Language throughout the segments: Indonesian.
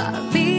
Bobby.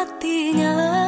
hatinya.